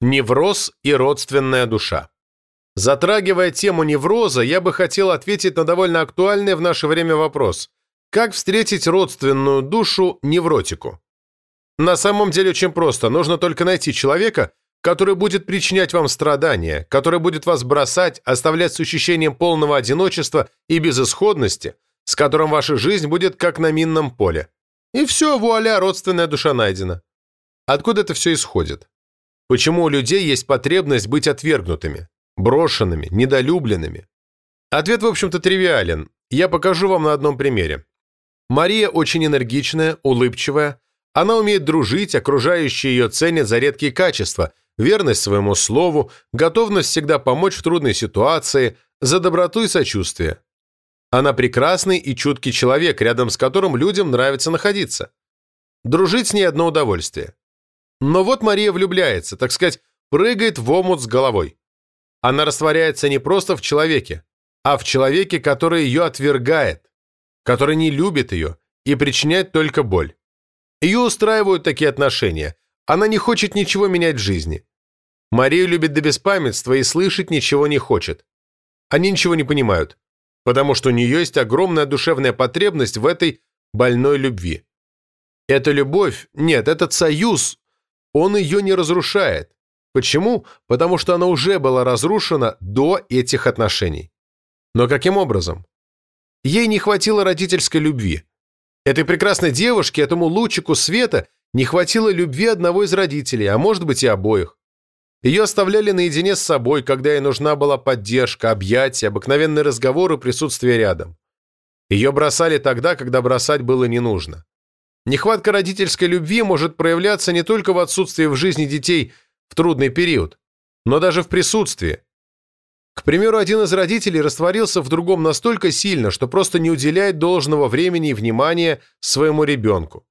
Невроз и родственная душа. Затрагивая тему невроза, я бы хотел ответить на довольно актуальный в наше время вопрос. Как встретить родственную душу невротику? На самом деле очень просто. Нужно только найти человека, который будет причинять вам страдания, который будет вас бросать, оставлять с ощущением полного одиночества и безысходности, с которым ваша жизнь будет как на минном поле. И все, вуаля, родственная душа найдена. Откуда это все исходит? Почему у людей есть потребность быть отвергнутыми, брошенными, недолюбленными? Ответ, в общем-то, тривиален. Я покажу вам на одном примере. Мария очень энергичная, улыбчивая. Она умеет дружить, окружающие ее ценят за редкие качества, верность своему слову, готовность всегда помочь в трудной ситуации, за доброту и сочувствие. Она прекрасный и чуткий человек, рядом с которым людям нравится находиться. Дружить с ней одно удовольствие. Но вот Мария влюбляется, так сказать, прыгает в омут с головой. Она растворяется не просто в человеке, а в человеке, который ее отвергает, который не любит ее и причиняет только боль. Ее устраивают такие отношения. Она не хочет ничего менять в жизни. Марию любит до беспамятства и слышать ничего не хочет. Они ничего не понимают, потому что у нее есть огромная душевная потребность в этой больной любви. Эта любовь, нет, этот союз он ее не разрушает. Почему? Потому что она уже была разрушена до этих отношений. Но каким образом? Ей не хватило родительской любви. Этой прекрасной девушке, этому лучику света, не хватило любви одного из родителей, а может быть и обоих. Ее оставляли наедине с собой, когда ей нужна была поддержка, объятия, обыкновенный разговор и присутствие рядом. Ее бросали тогда, когда бросать было не нужно. Нехватка родительской любви может проявляться не только в отсутствии в жизни детей в трудный период, но даже в присутствии. К примеру, один из родителей растворился в другом настолько сильно, что просто не уделяет должного времени и внимания своему ребенку.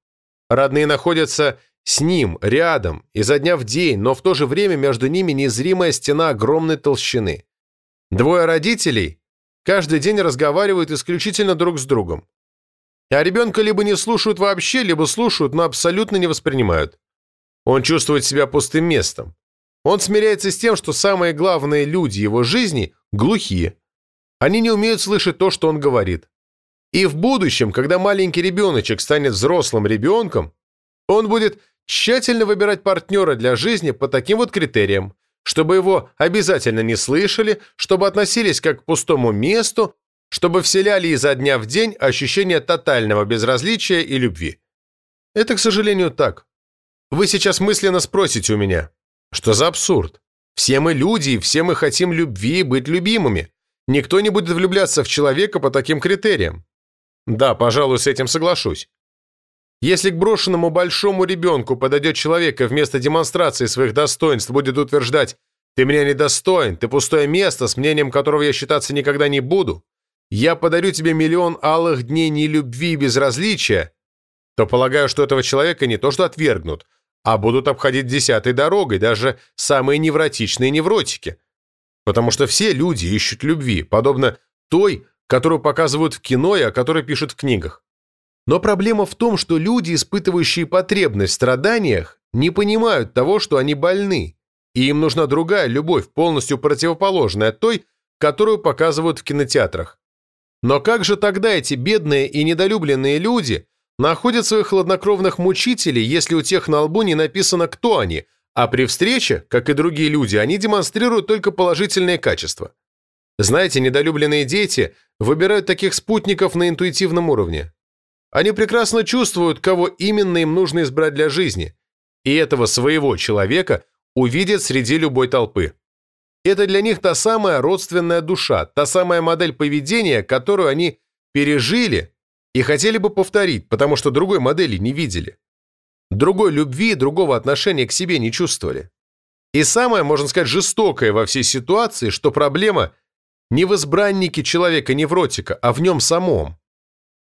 Родные находятся с ним, рядом, изо дня в день, но в то же время между ними незримая стена огромной толщины. Двое родителей каждый день разговаривают исключительно друг с другом. А ребенка либо не слушают вообще, либо слушают, но абсолютно не воспринимают. Он чувствует себя пустым местом. Он смиряется с тем, что самые главные люди его жизни глухие. Они не умеют слышать то, что он говорит. И в будущем, когда маленький ребеночек станет взрослым ребенком, он будет тщательно выбирать партнера для жизни по таким вот критериям, чтобы его обязательно не слышали, чтобы относились как к пустому месту, чтобы вселяли изо дня в день ощущение тотального безразличия и любви. Это, к сожалению, так. Вы сейчас мысленно спросите у меня, что за абсурд? Все мы люди, и все мы хотим любви и быть любимыми. Никто не будет влюбляться в человека по таким критериям. Да, пожалуй, с этим соглашусь. Если к брошенному большому ребенку подойдет человек и вместо демонстрации своих достоинств будет утверждать «ты меня недостоин, ты пустое место, с мнением которого я считаться никогда не буду», я подарю тебе миллион алых дней нелюбви и безразличия, то полагаю, что этого человека не то что отвергнут, а будут обходить десятой дорогой даже самые невротичные невротики. Потому что все люди ищут любви, подобно той, которую показывают в кино и о которой пишут в книгах. Но проблема в том, что люди, испытывающие потребность в страданиях, не понимают того, что они больны, и им нужна другая любовь, полностью противоположная той, которую показывают в кинотеатрах. Но как же тогда эти бедные и недолюбленные люди находят своих хладнокровных мучителей, если у тех на лбу не написано, кто они, а при встрече, как и другие люди, они демонстрируют только положительные качества? Знаете, недолюбленные дети выбирают таких спутников на интуитивном уровне. Они прекрасно чувствуют, кого именно им нужно избрать для жизни, и этого своего человека увидят среди любой толпы. Это для них та самая родственная душа, та самая модель поведения, которую они пережили и хотели бы повторить, потому что другой модели не видели. Другой любви, другого отношения к себе не чувствовали. И самое, можно сказать, жестокое во всей ситуации, что проблема не в избраннике человека-невротика, а в нем самом.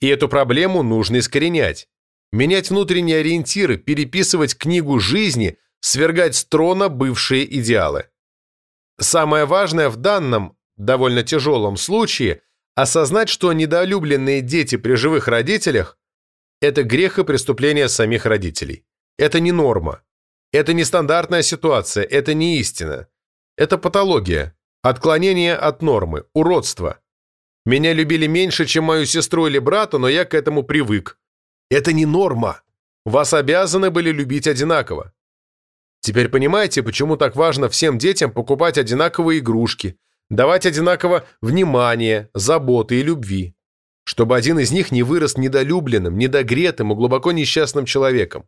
И эту проблему нужно искоренять. Менять внутренние ориентиры, переписывать книгу жизни, свергать с трона бывшие идеалы. Самое важное в данном, довольно тяжелом случае – осознать, что недолюбленные дети при живых родителях – это грех и преступление самих родителей. Это не норма. Это нестандартная ситуация, это не истина. Это патология, отклонение от нормы, уродство. Меня любили меньше, чем мою сестру или брата, но я к этому привык. Это не норма. Вас обязаны были любить одинаково. Теперь понимаете, почему так важно всем детям покупать одинаковые игрушки, давать одинаково внимание, заботы и любви, чтобы один из них не вырос недолюбленным, недогретым и глубоко несчастным человеком.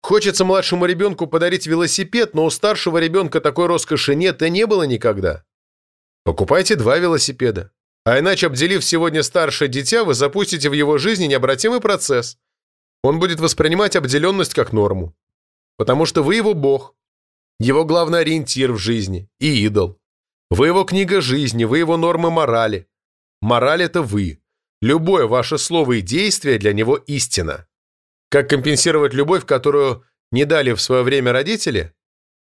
Хочется младшему ребенку подарить велосипед, но у старшего ребенка такой роскоши нет и не было никогда. Покупайте два велосипеда. А иначе, обделив сегодня старшее дитя, вы запустите в его жизни необратимый процесс. Он будет воспринимать обделенность как норму. Потому что вы его бог, его главный ориентир в жизни и идол. Вы его книга жизни, вы его нормы морали. Мораль – это вы. Любое ваше слово и действие для него истина. Как компенсировать любовь, которую не дали в свое время родители?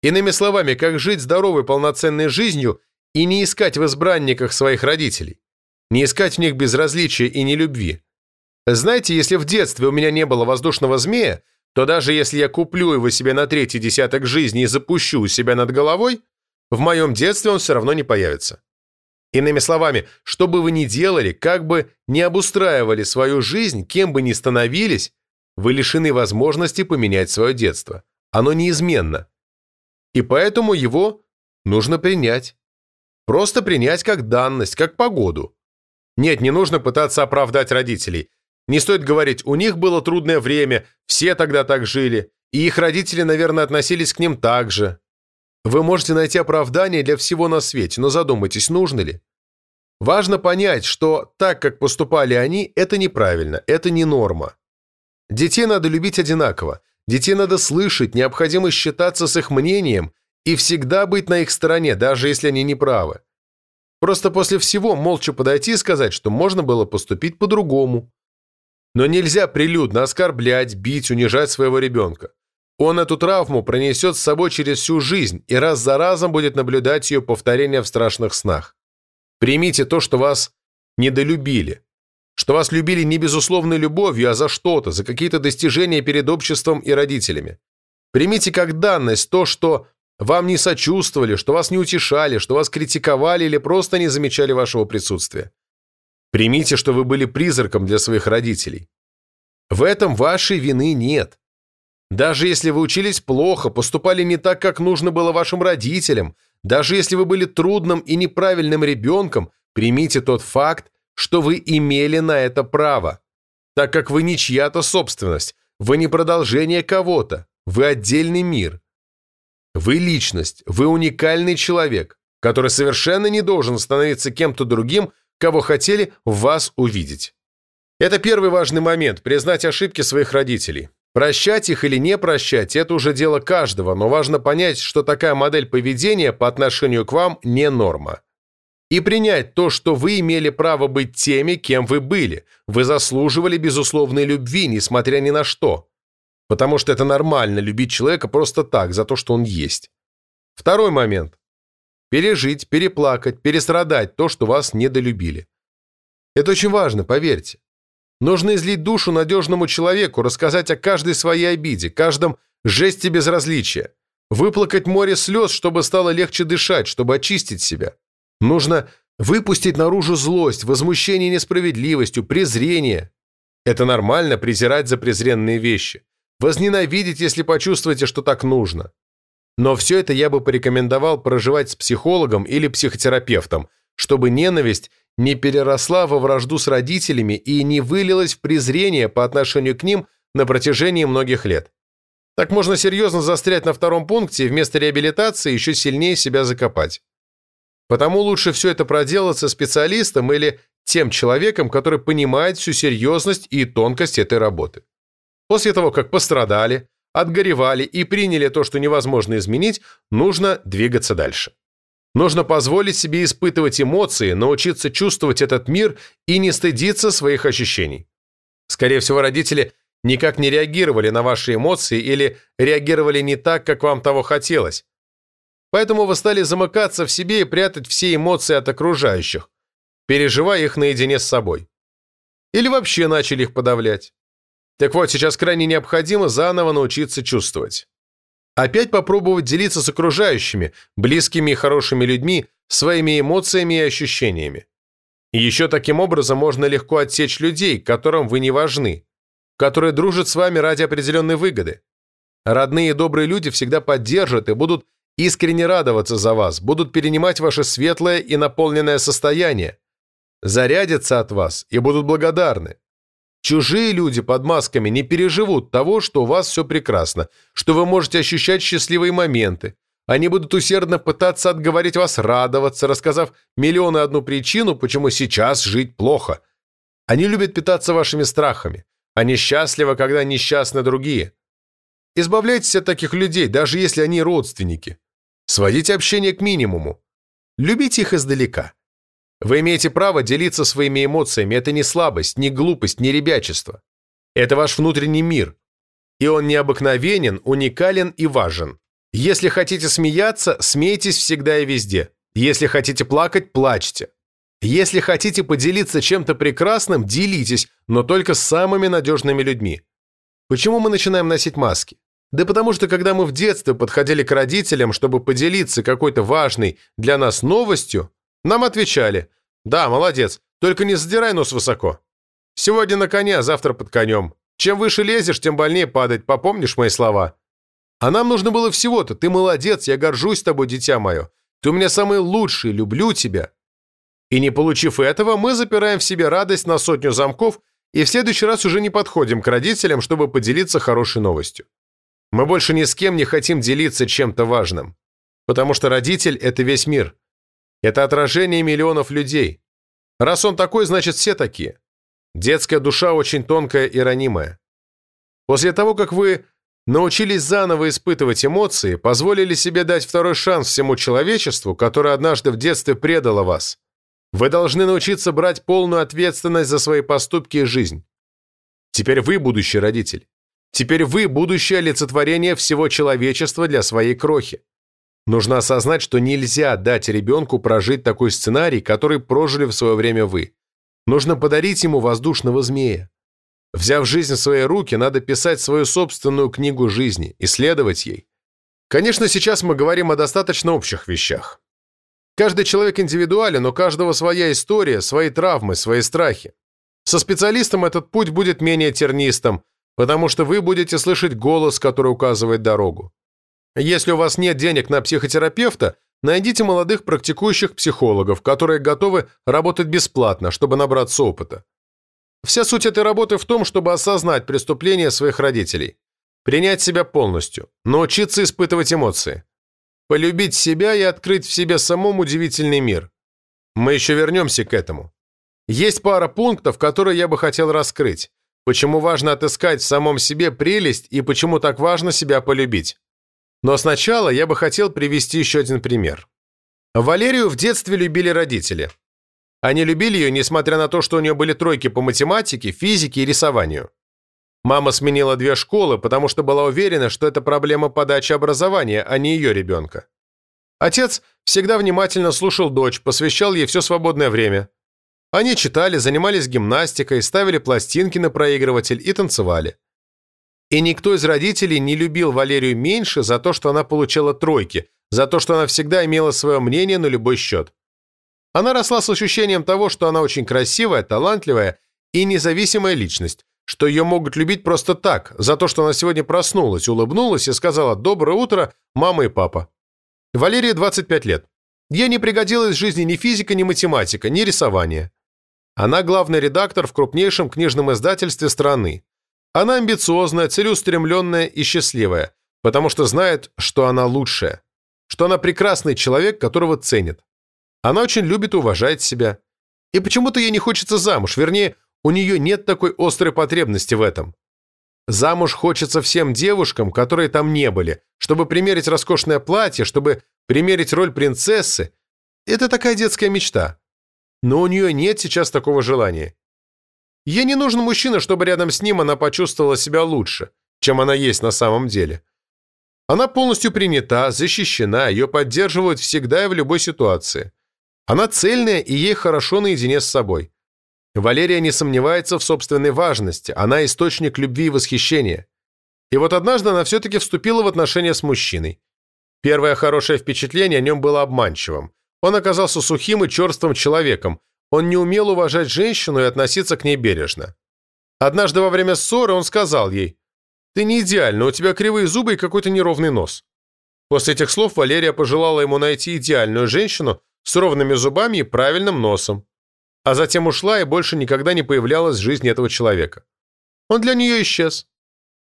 Иными словами, как жить здоровой полноценной жизнью и не искать в избранниках своих родителей? не искать в них безразличия и не любви. Знаете, если в детстве у меня не было воздушного змея, то даже если я куплю его себе на третий десяток жизни и запущу у себя над головой, в моем детстве он все равно не появится. Иными словами, что бы вы ни делали, как бы ни обустраивали свою жизнь, кем бы ни становились, вы лишены возможности поменять свое детство. Оно неизменно. И поэтому его нужно принять. Просто принять как данность, как погоду. Нет, не нужно пытаться оправдать родителей. Не стоит говорить, у них было трудное время, все тогда так жили, и их родители, наверное, относились к ним так же. Вы можете найти оправдание для всего на свете, но задумайтесь, нужно ли. Важно понять, что так, как поступали они, это неправильно, это не норма. Детей надо любить одинаково, детей надо слышать, необходимо считаться с их мнением и всегда быть на их стороне, даже если они не правы. Просто после всего молча подойти и сказать, что можно было поступить по-другому. Но нельзя прилюдно оскорблять, бить, унижать своего ребенка. Он эту травму пронесет с собой через всю жизнь и раз за разом будет наблюдать ее повторение в страшных снах. Примите то, что вас недолюбили, что вас любили не безусловной любовью, а за что-то, за какие-то достижения перед обществом и родителями. Примите как данность то, что вам не сочувствовали, что вас не утешали, что вас критиковали или просто не замечали вашего присутствия. Примите, что вы были призраком для своих родителей. В этом вашей вины нет. Даже если вы учились плохо, поступали не так, как нужно было вашим родителям, даже если вы были трудным и неправильным ребенком, примите тот факт, что вы имели на это право, так как вы не чья-то собственность, вы не продолжение кого-то, вы отдельный мир. Вы личность, вы уникальный человек, который совершенно не должен становиться кем-то другим, кого хотели вас увидеть. Это первый важный момент – признать ошибки своих родителей. Прощать их или не прощать – это уже дело каждого, но важно понять, что такая модель поведения по отношению к вам не норма. И принять то, что вы имели право быть теми, кем вы были. Вы заслуживали безусловной любви, несмотря ни на что потому что это нормально любить человека просто так, за то, что он есть. Второй момент. Пережить, переплакать, перестрадать то, что вас недолюбили. Это очень важно, поверьте. Нужно излить душу надежному человеку, рассказать о каждой своей обиде, каждом жесте безразличия, выплакать море слез, чтобы стало легче дышать, чтобы очистить себя. Нужно выпустить наружу злость, возмущение несправедливостью, презрение. Это нормально презирать за презренные вещи возненавидеть, если почувствуете, что так нужно. Но все это я бы порекомендовал проживать с психологом или психотерапевтом, чтобы ненависть не переросла во вражду с родителями и не вылилась в презрение по отношению к ним на протяжении многих лет. Так можно серьезно застрять на втором пункте и вместо реабилитации еще сильнее себя закопать. Потому лучше все это проделать со специалистом или тем человеком, который понимает всю серьезность и тонкость этой работы. После того, как пострадали, отгоревали и приняли то, что невозможно изменить, нужно двигаться дальше. Нужно позволить себе испытывать эмоции, научиться чувствовать этот мир и не стыдиться своих ощущений. Скорее всего, родители никак не реагировали на ваши эмоции или реагировали не так, как вам того хотелось. Поэтому вы стали замыкаться в себе и прятать все эмоции от окружающих, переживая их наедине с собой. Или вообще начали их подавлять. Так вот, сейчас крайне необходимо заново научиться чувствовать. Опять попробовать делиться с окружающими, близкими и хорошими людьми, своими эмоциями и ощущениями. И еще таким образом можно легко отсечь людей, которым вы не важны, которые дружат с вами ради определенной выгоды. Родные и добрые люди всегда поддержат и будут искренне радоваться за вас, будут перенимать ваше светлое и наполненное состояние, зарядятся от вас и будут благодарны. Чужие люди под масками не переживут того, что у вас все прекрасно, что вы можете ощущать счастливые моменты. Они будут усердно пытаться отговорить вас радоваться, рассказав миллионы одну причину, почему сейчас жить плохо. Они любят питаться вашими страхами. Они счастливы, когда несчастны другие. Избавляйтесь от таких людей, даже если они родственники. Сводите общение к минимуму. Любите их издалека. Вы имеете право делиться своими эмоциями. Это не слабость, не глупость, не ребячество. Это ваш внутренний мир. И он необыкновенен, уникален и важен. Если хотите смеяться, смейтесь всегда и везде. Если хотите плакать, плачьте. Если хотите поделиться чем-то прекрасным, делитесь, но только с самыми надежными людьми. Почему мы начинаем носить маски? Да потому что, когда мы в детстве подходили к родителям, чтобы поделиться какой-то важной для нас новостью, нам отвечали «Да, молодец, только не задирай нос высоко. Сегодня на коне, а завтра под конем. Чем выше лезешь, тем больнее падать, попомнишь мои слова?» А нам нужно было всего-то. Ты молодец, я горжусь тобой, дитя мое. Ты у меня самый лучший, люблю тебя. И не получив этого, мы запираем в себе радость на сотню замков и в следующий раз уже не подходим к родителям, чтобы поделиться хорошей новостью. Мы больше ни с кем не хотим делиться чем-то важным. Потому что родитель – это весь мир. Это отражение миллионов людей. Раз он такой, значит все такие. Детская душа очень тонкая и ранимая. После того, как вы научились заново испытывать эмоции, позволили себе дать второй шанс всему человечеству, которое однажды в детстве предало вас. Вы должны научиться брать полную ответственность за свои поступки и жизнь. Теперь вы будущий родитель. Теперь вы будущее олицетворение всего человечества для своей крохи. Нужно осознать, что нельзя дать ребенку прожить такой сценарий, который прожили в свое время вы. Нужно подарить ему воздушного змея. Взяв жизнь в свои руки, надо писать свою собственную книгу жизни, исследовать ей. Конечно, сейчас мы говорим о достаточно общих вещах. Каждый человек индивидуален, у каждого своя история, свои травмы, свои страхи. Со специалистом этот путь будет менее тернистым, потому что вы будете слышать голос, который указывает дорогу. Если у вас нет денег на психотерапевта, найдите молодых практикующих психологов, которые готовы работать бесплатно, чтобы набраться опыта. Вся суть этой работы в том, чтобы осознать преступления своих родителей, принять себя полностью, научиться испытывать эмоции, полюбить себя и открыть в себе самом удивительный мир. Мы еще вернемся к этому. Есть пара пунктов, которые я бы хотел раскрыть. Почему важно отыскать в самом себе прелесть и почему так важно себя полюбить. Но сначала я бы хотел привести еще один пример. Валерию в детстве любили родители. Они любили ее, несмотря на то, что у нее были тройки по математике, физике и рисованию. Мама сменила две школы, потому что была уверена, что это проблема подачи образования, а не ее ребенка. Отец всегда внимательно слушал дочь, посвящал ей все свободное время. Они читали, занимались гимнастикой, ставили пластинки на проигрыватель и танцевали. И никто из родителей не любил Валерию меньше за то, что она получала тройки, за то, что она всегда имела свое мнение на любой счет. Она росла с ощущением того, что она очень красивая, талантливая и независимая личность, что ее могут любить просто так, за то, что она сегодня проснулась, улыбнулась и сказала «Доброе утро, мама и папа». Валерии 25 лет. Ей не пригодилась в жизни ни физика, ни математика, ни рисование. Она главный редактор в крупнейшем книжном издательстве страны. Она амбициозная, целеустремленная и счастливая, потому что знает, что она лучшая, что она прекрасный человек, которого ценит. Она очень любит и уважает себя. И почему-то ей не хочется замуж, вернее, у нее нет такой острой потребности в этом. Замуж хочется всем девушкам, которые там не были, чтобы примерить роскошное платье, чтобы примерить роль принцессы. Это такая детская мечта. Но у нее нет сейчас такого желания. Ей не нужен мужчина, чтобы рядом с ним она почувствовала себя лучше, чем она есть на самом деле. Она полностью принята, защищена, ее поддерживают всегда и в любой ситуации. Она цельная, и ей хорошо наедине с собой. Валерия не сомневается в собственной важности, она источник любви и восхищения. И вот однажды она все-таки вступила в отношения с мужчиной. Первое хорошее впечатление о нем было обманчивым. Он оказался сухим и черствым человеком. Он не умел уважать женщину и относиться к ней бережно. Однажды во время ссоры он сказал ей, «Ты не идеальна, у тебя кривые зубы и какой-то неровный нос». После этих слов Валерия пожелала ему найти идеальную женщину с ровными зубами и правильным носом. А затем ушла и больше никогда не появлялась в жизни этого человека. Он для нее исчез.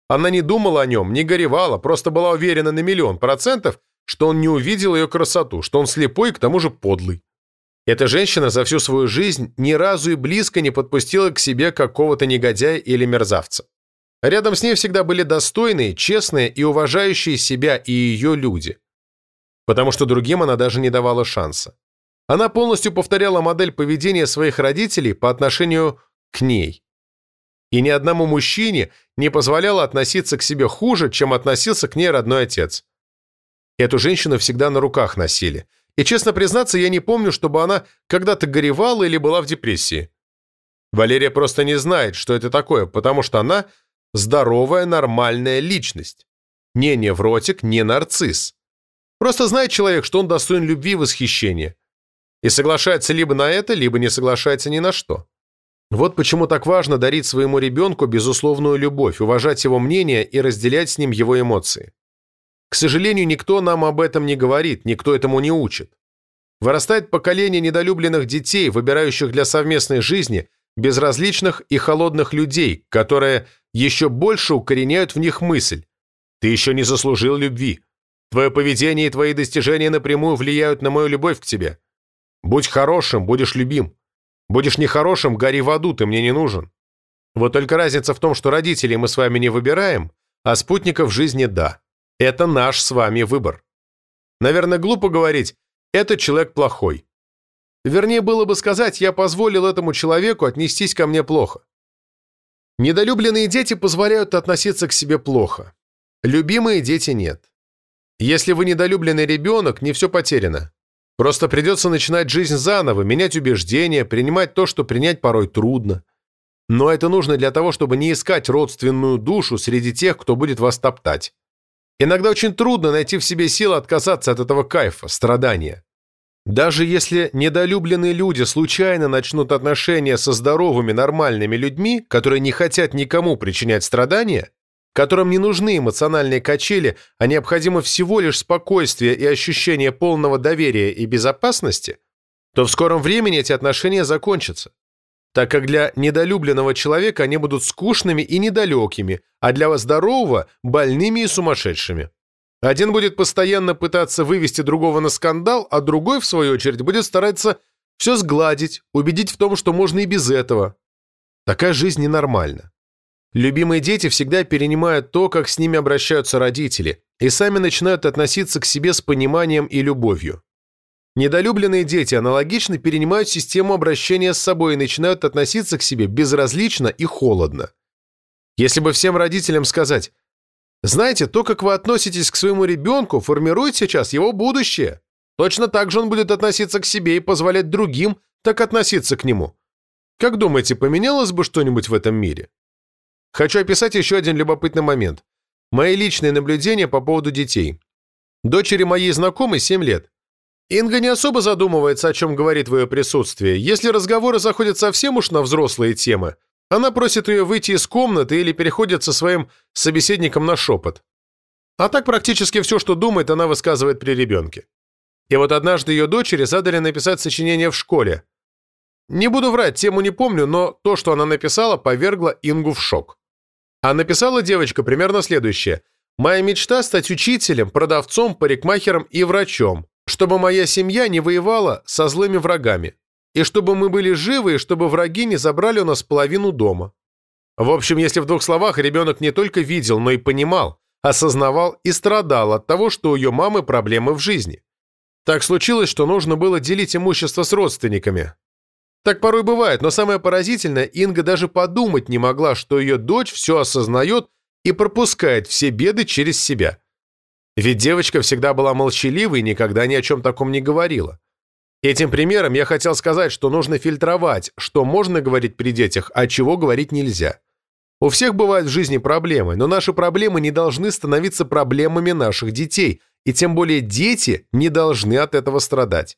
Она не думала о нем, не горевала, просто была уверена на миллион процентов, что он не увидел ее красоту, что он слепой и к тому же подлый. Эта женщина за всю свою жизнь ни разу и близко не подпустила к себе какого-то негодяя или мерзавца. Рядом с ней всегда были достойные, честные и уважающие себя и ее люди. Потому что другим она даже не давала шанса. Она полностью повторяла модель поведения своих родителей по отношению к ней и ни одному мужчине не позволяла относиться к себе хуже, чем относился к ней родной отец. Эту женщину всегда на руках носили. И, честно признаться, я не помню, чтобы она когда-то горевала или была в депрессии. Валерия просто не знает, что это такое, потому что она здоровая, нормальная личность. Не невротик, не нарцисс. Просто знает человек, что он достоин любви и восхищения. И соглашается либо на это, либо не соглашается ни на что. Вот почему так важно дарить своему ребенку безусловную любовь, уважать его мнение и разделять с ним его эмоции. К сожалению, никто нам об этом не говорит, никто этому не учит. Вырастает поколение недолюбленных детей, выбирающих для совместной жизни безразличных и холодных людей, которые еще больше укореняют в них мысль «ты еще не заслужил любви». Твое поведение и твои достижения напрямую влияют на мою любовь к тебе. Будь хорошим, будешь любим. Будешь нехорошим, гори в аду, ты мне не нужен. Вот только разница в том, что родителей мы с вами не выбираем, а спутников жизни – да. Это наш с вами выбор. Наверное, глупо говорить «этот человек плохой». Вернее, было бы сказать «я позволил этому человеку отнестись ко мне плохо». Недолюбленные дети позволяют относиться к себе плохо. Любимые дети нет. Если вы недолюбленный ребенок, не все потеряно. Просто придется начинать жизнь заново, менять убеждения, принимать то, что принять порой трудно. Но это нужно для того, чтобы не искать родственную душу среди тех, кто будет вас топтать. Иногда очень трудно найти в себе силы отказаться от этого кайфа, страдания. Даже если недолюбленные люди случайно начнут отношения со здоровыми, нормальными людьми, которые не хотят никому причинять страдания, которым не нужны эмоциональные качели, а необходимо всего лишь спокойствие и ощущение полного доверия и безопасности, то в скором времени эти отношения закончатся, так как для недолюбленного человека они будут скучными и недалекими, а для здорового – больными и сумасшедшими. Один будет постоянно пытаться вывести другого на скандал, а другой, в свою очередь, будет стараться все сгладить, убедить в том, что можно и без этого. Такая жизнь ненормальна. Любимые дети всегда перенимают то, как с ними обращаются родители, и сами начинают относиться к себе с пониманием и любовью. Недолюбленные дети аналогично перенимают систему обращения с собой и начинают относиться к себе безразлично и холодно. Если бы всем родителям сказать, знаете, то, как вы относитесь к своему ребенку, формирует сейчас его будущее. Точно так же он будет относиться к себе и позволять другим так относиться к нему. Как думаете, поменялось бы что-нибудь в этом мире? Хочу описать еще один любопытный момент. Мои личные наблюдения по поводу детей. Дочери моей знакомой 7 лет. Инга не особо задумывается, о чем говорит в ее присутствии. Если разговоры заходят совсем уж на взрослые темы, она просит ее выйти из комнаты или переходит со своим собеседником на шепот. А так практически все, что думает, она высказывает при ребенке. И вот однажды ее дочери задали написать сочинение в школе. Не буду врать, тему не помню, но то, что она написала, повергло Ингу в шок. А написала девочка примерно следующее. «Моя мечта – стать учителем, продавцом, парикмахером и врачом, чтобы моя семья не воевала со злыми врагами, и чтобы мы были живы, и чтобы враги не забрали у нас половину дома». В общем, если в двух словах, ребенок не только видел, но и понимал, осознавал и страдал от того, что у ее мамы проблемы в жизни. Так случилось, что нужно было делить имущество с родственниками, так порой бывает, но самое поразительное, Инга даже подумать не могла, что ее дочь все осознает и пропускает все беды через себя. Ведь девочка всегда была молчаливой и никогда ни о чем таком не говорила. Этим примером я хотел сказать, что нужно фильтровать, что можно говорить при детях, а чего говорить нельзя. У всех бывают в жизни проблемы, но наши проблемы не должны становиться проблемами наших детей, и тем более дети не должны от этого страдать.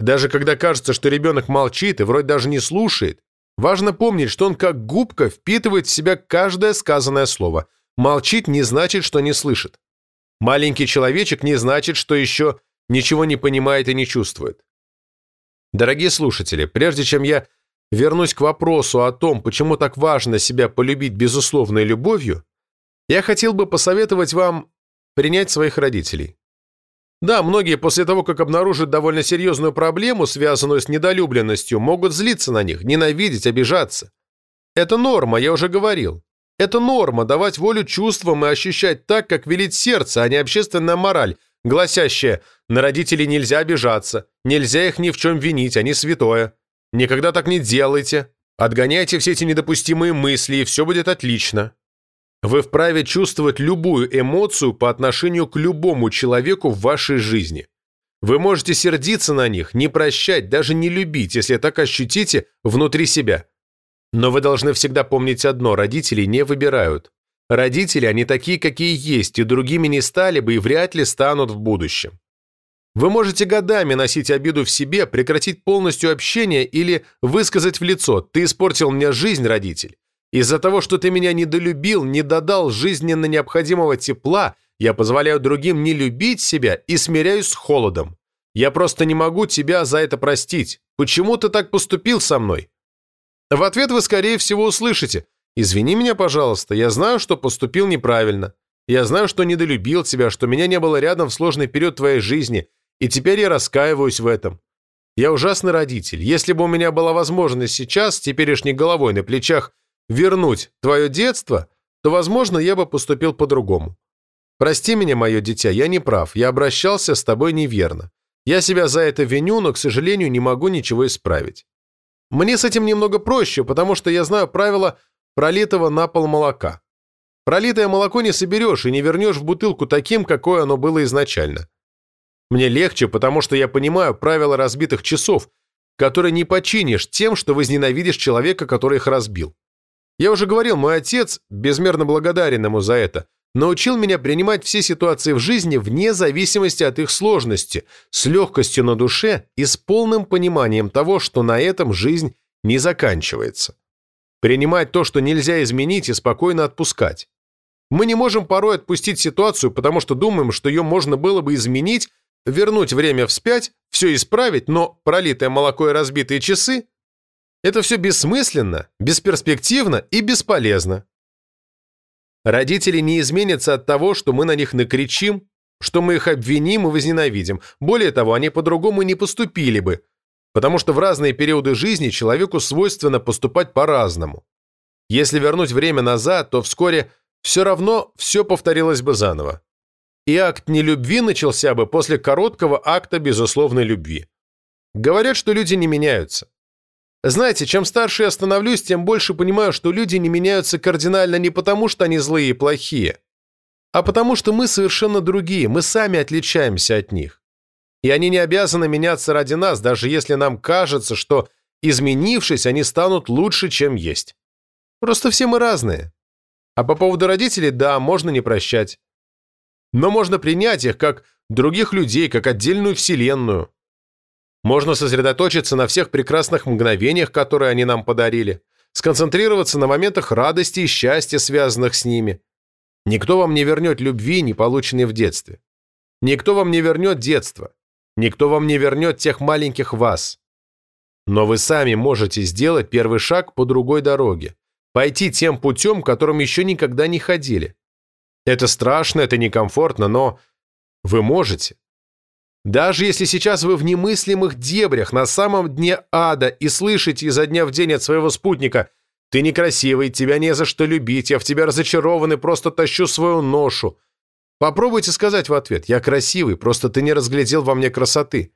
Даже когда кажется, что ребенок молчит и вроде даже не слушает, важно помнить, что он как губка впитывает в себя каждое сказанное слово. Молчит не значит, что не слышит. Маленький человечек не значит, что еще ничего не понимает и не чувствует. Дорогие слушатели, прежде чем я вернусь к вопросу о том, почему так важно себя полюбить безусловной любовью, я хотел бы посоветовать вам принять своих родителей. Да, многие после того, как обнаружат довольно серьезную проблему, связанную с недолюбленностью, могут злиться на них, ненавидеть, обижаться. Это норма, я уже говорил. Это норма – давать волю чувствам и ощущать так, как велит сердце, а не общественная мораль, гласящая «на родителей нельзя обижаться, нельзя их ни в чем винить, они святое». Никогда так не делайте. Отгоняйте все эти недопустимые мысли, и все будет отлично. Вы вправе чувствовать любую эмоцию по отношению к любому человеку в вашей жизни. Вы можете сердиться на них, не прощать, даже не любить, если так ощутите внутри себя. Но вы должны всегда помнить одно – родители не выбирают. Родители, они такие, какие есть, и другими не стали бы и вряд ли станут в будущем. Вы можете годами носить обиду в себе, прекратить полностью общение или высказать в лицо «ты испортил мне жизнь, родитель». Из-за того, что ты меня недолюбил, не додал жизненно необходимого тепла, я позволяю другим не любить себя и смиряюсь с холодом. Я просто не могу тебя за это простить. Почему ты так поступил со мной? В ответ вы, скорее всего, услышите «Извини меня, пожалуйста, я знаю, что поступил неправильно. Я знаю, что недолюбил тебя, что меня не было рядом в сложный период твоей жизни, и теперь я раскаиваюсь в этом. Я ужасный родитель. Если бы у меня была возможность сейчас, с теперешней головой на плечах, вернуть твое детство, то, возможно, я бы поступил по-другому. Прости меня, мое дитя, я не прав, я обращался с тобой неверно. Я себя за это виню, но, к сожалению, не могу ничего исправить. Мне с этим немного проще, потому что я знаю правила пролитого на пол молока. Пролитое молоко не соберешь и не вернешь в бутылку таким, какое оно было изначально. Мне легче, потому что я понимаю правила разбитых часов, которые не починишь тем, что возненавидишь человека, который их разбил. Я уже говорил, мой отец, безмерно благодарен ему за это, научил меня принимать все ситуации в жизни вне зависимости от их сложности, с легкостью на душе и с полным пониманием того, что на этом жизнь не заканчивается. Принимать то, что нельзя изменить, и спокойно отпускать. Мы не можем порой отпустить ситуацию, потому что думаем, что ее можно было бы изменить, вернуть время вспять, все исправить, но пролитое молоко и разбитые часы – это все бессмысленно, бесперспективно и бесполезно. Родители не изменятся от того, что мы на них накричим, что мы их обвиним и возненавидим. Более того, они по-другому не поступили бы, потому что в разные периоды жизни человеку свойственно поступать по-разному. Если вернуть время назад, то вскоре все равно все повторилось бы заново и акт нелюбви начался бы после короткого акта безусловной любви. Говорят, что люди не меняются. Знаете, чем старше я становлюсь, тем больше понимаю, что люди не меняются кардинально не потому, что они злые и плохие, а потому что мы совершенно другие, мы сами отличаемся от них. И они не обязаны меняться ради нас, даже если нам кажется, что, изменившись, они станут лучше, чем есть. Просто все мы разные. А по поводу родителей, да, можно не прощать но можно принять их как других людей, как отдельную вселенную. Можно сосредоточиться на всех прекрасных мгновениях, которые они нам подарили, сконцентрироваться на моментах радости и счастья, связанных с ними. Никто вам не вернет любви, не полученной в детстве. Никто вам не вернет детство. Никто вам не вернет тех маленьких вас. Но вы сами можете сделать первый шаг по другой дороге, пойти тем путем, которым еще никогда не ходили. Это страшно, это некомфортно, но вы можете. Даже если сейчас вы в немыслимых дебрях, на самом дне ада, и слышите изо дня в день от своего спутника «Ты некрасивый, тебя не за что любить, я в тебя разочарован и просто тащу свою ношу», попробуйте сказать в ответ «Я красивый, просто ты не разглядел во мне красоты».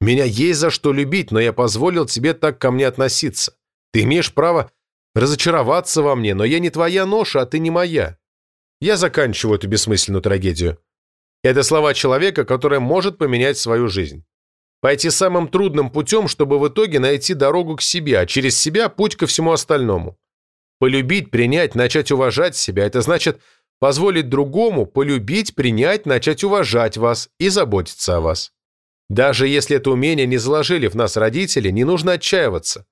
Меня есть за что любить, но я позволил тебе так ко мне относиться. Ты имеешь право разочароваться во мне, но я не твоя ноша, а ты не моя. Я заканчиваю эту бессмысленную трагедию. Это слова человека, который может поменять свою жизнь. Пойти самым трудным путем, чтобы в итоге найти дорогу к себе, а через себя путь ко всему остальному. Полюбить, принять, начать уважать себя – это значит позволить другому полюбить, принять, начать уважать вас и заботиться о вас. Даже если это умение не заложили в нас родители, не нужно отчаиваться.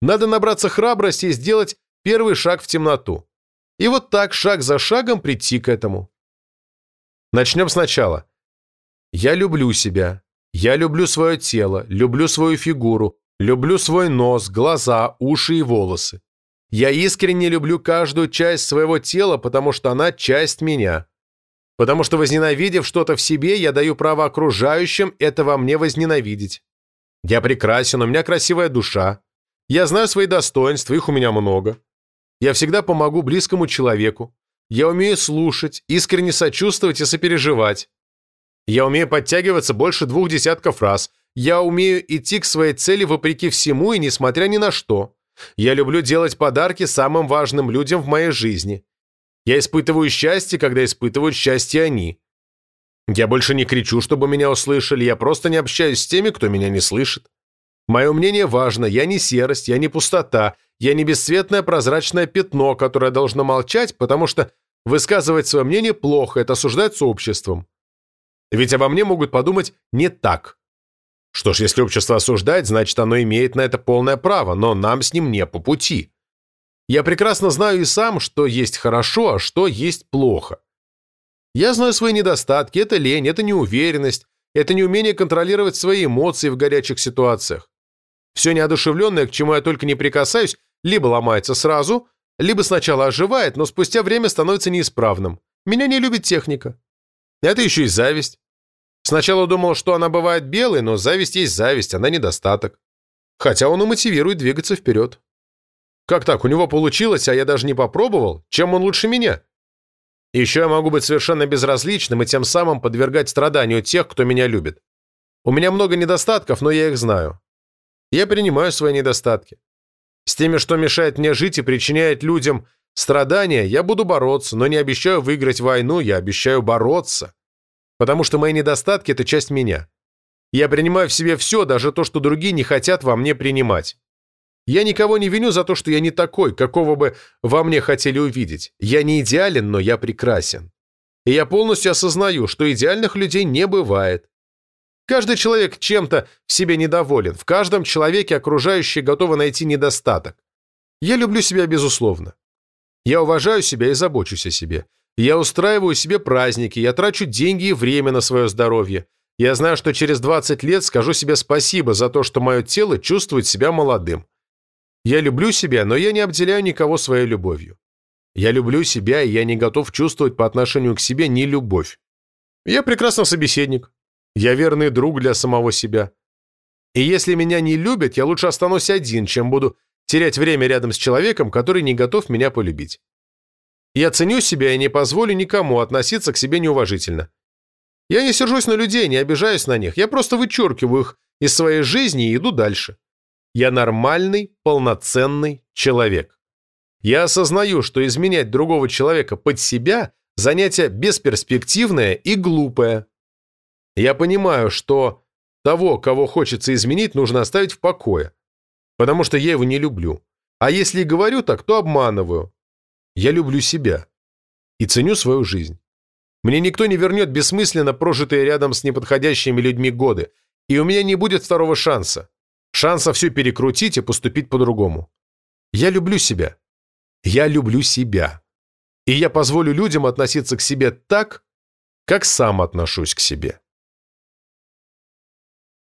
Надо набраться храбрости и сделать первый шаг в темноту. И вот так, шаг за шагом, прийти к этому. Начнем сначала. Я люблю себя. Я люблю свое тело, люблю свою фигуру, люблю свой нос, глаза, уши и волосы. Я искренне люблю каждую часть своего тела, потому что она часть меня. Потому что, возненавидев что-то в себе, я даю право окружающим это во мне возненавидеть. Я прекрасен, у меня красивая душа. Я знаю свои достоинства, их у меня много. Я всегда помогу близкому человеку. Я умею слушать, искренне сочувствовать и сопереживать. Я умею подтягиваться больше двух десятков раз. Я умею идти к своей цели вопреки всему и несмотря ни на что. Я люблю делать подарки самым важным людям в моей жизни. Я испытываю счастье, когда испытывают счастье они. Я больше не кричу, чтобы меня услышали, я просто не общаюсь с теми, кто меня не слышит. Мое мнение важно, я не серость, я не пустота, я не бесцветное прозрачное пятно, которое должно молчать, потому что высказывать свое мнение плохо, это осуждается обществом. Ведь обо мне могут подумать не так. Что ж, если общество осуждает, значит, оно имеет на это полное право, но нам с ним не по пути. Я прекрасно знаю и сам, что есть хорошо, а что есть плохо. Я знаю свои недостатки, это лень, это неуверенность, это неумение контролировать свои эмоции в горячих ситуациях. Все неодушевленное, к чему я только не прикасаюсь, либо ломается сразу, либо сначала оживает, но спустя время становится неисправным. Меня не любит техника. Это еще и зависть. Сначала думал, что она бывает белой, но зависть есть зависть, она недостаток. Хотя он и мотивирует двигаться вперед. Как так, у него получилось, а я даже не попробовал? Чем он лучше меня? еще я могу быть совершенно безразличным и тем самым подвергать страданию тех, кто меня любит. У меня много недостатков, но я их знаю. Я принимаю свои недостатки. С теми, что мешает мне жить и причиняет людям страдания, я буду бороться, но не обещаю выиграть войну, я обещаю бороться. Потому что мои недостатки – это часть меня. Я принимаю в себе все, даже то, что другие не хотят во мне принимать. Я никого не виню за то, что я не такой, какого бы во мне хотели увидеть. Я не идеален, но я прекрасен. И я полностью осознаю, что идеальных людей не бывает. Каждый человек чем-то в себе недоволен. В каждом человеке окружающие готовы найти недостаток. Я люблю себя безусловно. Я уважаю себя и забочусь о себе. Я устраиваю себе праздники, я трачу деньги и время на свое здоровье. Я знаю, что через 20 лет скажу себе спасибо за то, что мое тело чувствует себя молодым. Я люблю себя, но я не обделяю никого своей любовью. Я люблю себя, и я не готов чувствовать по отношению к себе ни любовь. Я прекрасный собеседник. Я верный друг для самого себя. И если меня не любят, я лучше останусь один, чем буду терять время рядом с человеком, который не готов меня полюбить. Я ценю себя и не позволю никому относиться к себе неуважительно. Я не сержусь на людей, не обижаюсь на них, я просто вычеркиваю их из своей жизни и иду дальше. Я нормальный, полноценный человек. Я осознаю, что изменять другого человека под себя – занятие бесперспективное и глупое. Я понимаю, что того, кого хочется изменить, нужно оставить в покое, потому что я его не люблю. А если и говорю так, то обманываю. Я люблю себя и ценю свою жизнь. Мне никто не вернет бессмысленно прожитые рядом с неподходящими людьми годы, и у меня не будет второго шанса шанса все перекрутить и поступить по-другому. Я люблю себя. Я люблю себя. И я позволю людям относиться к себе так, как сам отношусь к себе.